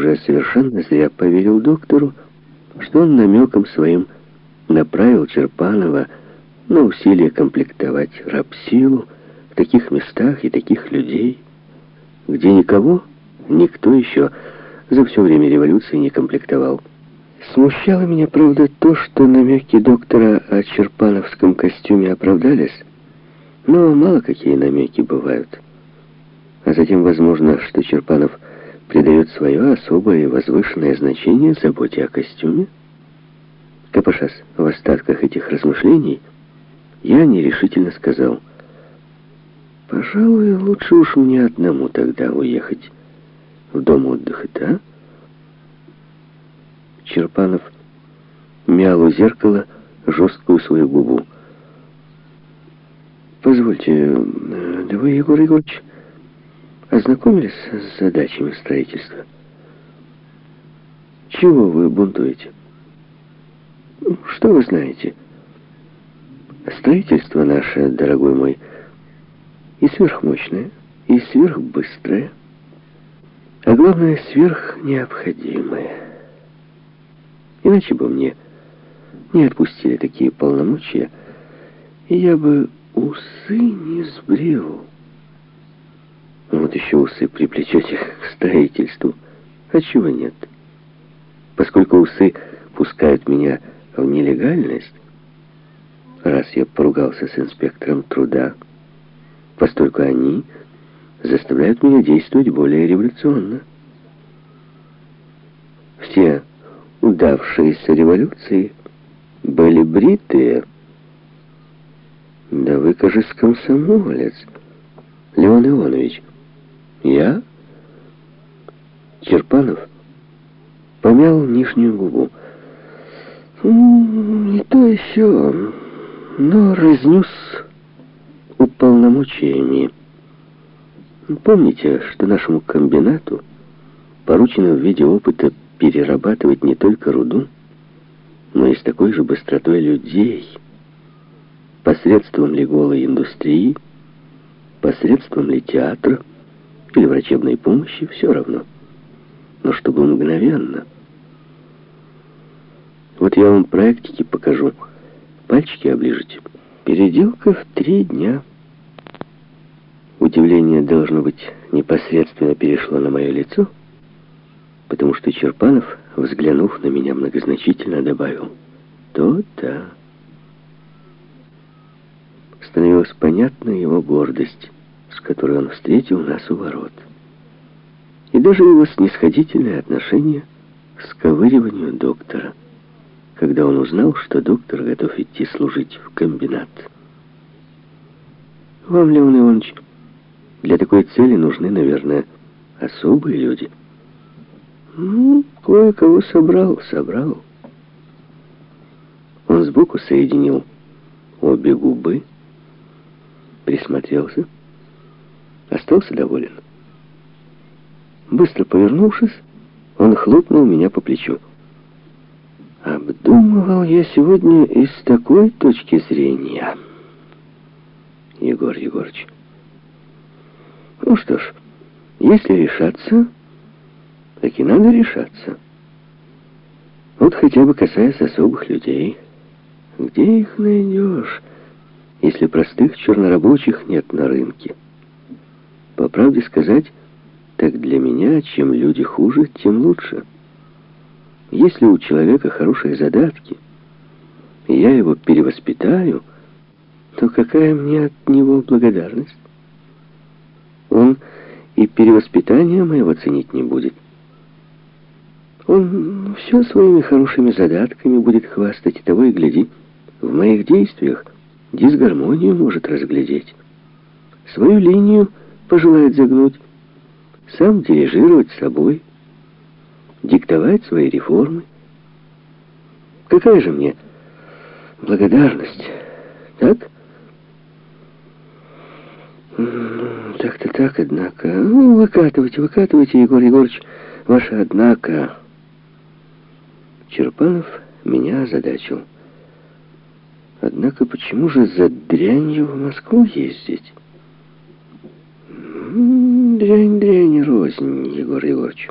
уже совершенно зря поверил доктору, что он намеком своим направил Черпанова на усилие комплектовать рабсилу в таких местах и таких людей, где никого, никто еще за все время революции не комплектовал. Смущало меня, правда, то, что намеки доктора о черпановском костюме оправдались, но мало какие намеки бывают. А затем, возможно, что Черпанов придает свое особое и возвышенное значение заботе о костюме. Копошась в остатках этих размышлений, я нерешительно сказал, «Пожалуй, лучше уж мне одному тогда уехать в дом отдыха-то, Черпанов мял у зеркала жесткую свою губу. «Позвольте, да вы, Егор Егорович, ознакомились с задачами строительства? Чего вы бунтуете? Что вы знаете? Строительство наше, дорогой мой, и сверхмощное, и сверхбыстрое, а главное, сверхнеобходимое». Иначе бы мне не отпустили такие полномочия, и я бы усы не сбрил. Вот еще усы приплечете к строительству. А чего нет? Поскольку усы пускают меня в нелегальность, раз я поругался с инспектором труда, постольку они заставляют меня действовать более революционно. Все удавшиеся революции были бритые. Да вы, кажется, комсомолец, Леон Иванович. Я? Черпанов помял нижнюю губу. Не то еще, но разнюс уполномочиями. Помните, что нашему комбинату поручено в виде опыта перерабатывать не только руду, но и с такой же быстротой людей, посредством ли голой индустрии, посредством ли театра или врачебной помощи, все равно. Но чтобы мгновенно. Вот я вам проектики покажу. Пальчики оближите. Переделка в три дня. Удивление, должно быть, непосредственно перешло на мое лицо — потому что Черпанов, взглянув на меня многозначительно, добавил «То-то». Становилась понятна его гордость, с которой он встретил нас у ворот. И даже его снисходительное отношение к сковыриванию доктора, когда он узнал, что доктор готов идти служить в комбинат. Вам, Леон Иванович, для такой цели нужны, наверное, особые люди – ну, кое-кого собрал, собрал. Он сбоку соединил обе губы, присмотрелся, остался доволен. Быстро повернувшись, он хлопнул меня по плечу. Обдумывал я сегодня из такой точки зрения, Егор Егорович. Ну что ж, если решаться так и надо решаться. Вот хотя бы касаясь особых людей. Где их найдешь, если простых чернорабочих нет на рынке? По правде сказать, так для меня, чем люди хуже, тем лучше. Если у человека хорошие задатки, и я его перевоспитаю, то какая мне от него благодарность? Он и перевоспитание моего ценить не будет. Он все своими хорошими задатками будет хвастать, и того и гляди. В моих действиях дисгармонию может разглядеть. Свою линию пожелает загнуть, сам дирижировать собой, диктовать свои реформы. Какая же мне благодарность, так? Так-то так, однако. Ну, выкатывайте, выкатывайте, Егор Егорович, ваше «однако». Черпанов меня озадачил. Однако почему же за дрянью в Москву ездить? Дрянь, дрянь, рознь, Егор Егорович.